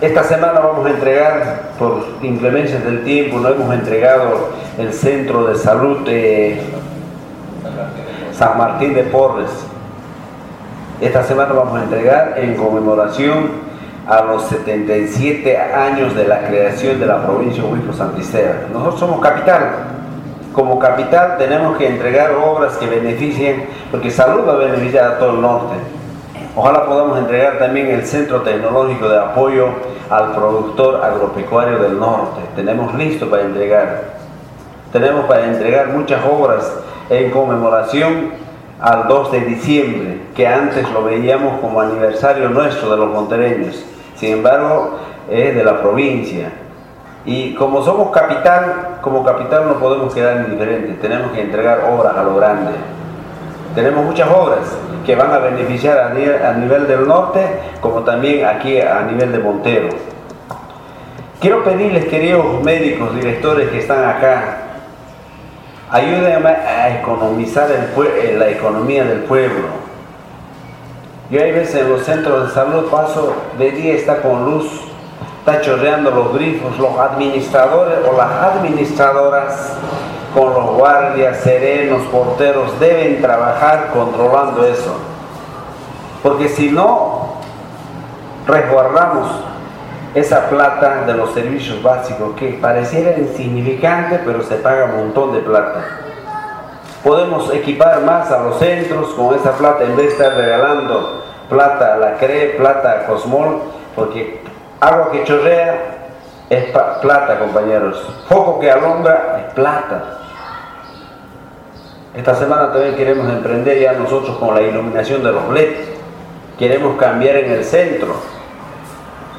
Esta semana vamos a entregar, por inclemencias del tiempo, no hemos entregado el centro de salud de San Martín de Porres. Esta semana vamos a entregar en conmemoración a los 77 años de la creación de la provincia de Huico Santisteban. Nosotros somos capital. Como capital tenemos que entregar obras que beneficien, porque salud va a beneficiar a todo el norte. Ojalá podamos entregar también el Centro Tecnológico de Apoyo al Productor Agropecuario del Norte. Tenemos listo para entregar. Tenemos para entregar muchas obras en conmemoración al 2 de diciembre, que antes lo veíamos como aniversario nuestro de los montereños. Sin embargo, es de la provincia. Y como somos capital, como capital no podemos quedar indiferentes, tenemos que entregar obras a lo grande. Tenemos muchas obras que van a beneficiar a nivel, del norte, como también aquí a nivel de Montero. Quiero pedirles, queridos médicos, directores que están acá, ayúdenme a economizar el, la economía del pueblo. Yo hay veces en los centros de salud paso de día está con luz, está chorreando los grifos, los administradores o las administradoras con los guardias, serenos, porteros, deben trabajar controlando eso. Porque si no, resguardamos esa plata de los servicios básicos que pareciera insignificante, pero se paga un montón de plata. Podemos equipar más a los centros con esa plata en vez de estar regalando plata a la CRE, plata a Cosmol, porque agua que chorrea es plata, compañeros. Foco que alumbra es plata. Esta semana también queremos emprender ya nosotros con la iluminación de los LED. Queremos cambiar en el centro.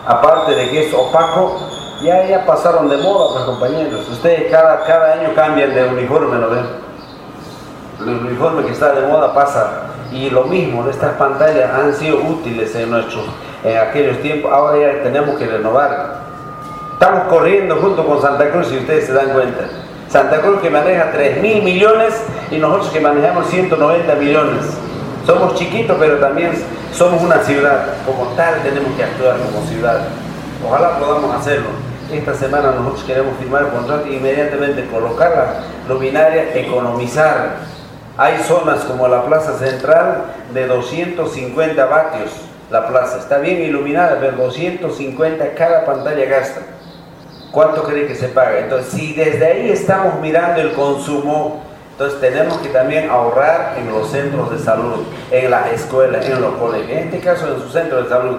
Aparte de que es opaco, ya, ya pasaron de moda, pues compañeros. Ustedes cada, cada año cambian de uniforme, ¿no ven? El uniforme que está de moda pasa. Y lo mismo, estas pantallas han sido útiles en, nuestros, en aquellos tiempos. Ahora ya tenemos que renovar. Estamos corriendo junto con Santa Cruz, si ustedes se dan cuenta. Santa Cruz que maneja 3 mil millones y nosotros que manejamos 190 millones. Somos chiquitos, pero también somos una ciudad. Como tal tenemos que actuar como ciudad. Ojalá podamos hacerlo. Esta semana nosotros queremos firmar el contrato e inmediatamente colocar la luminaria, economizar. Hay zonas como la plaza central de 250 vatios. La plaza está bien iluminada, pero 250 cada pantalla gasta. ¿Cuánto cree que se paga? Entonces, si desde ahí estamos mirando el consumo, entonces tenemos que también ahorrar en los centros de salud, en las escuelas, en los colegios, en este caso en su centro de salud.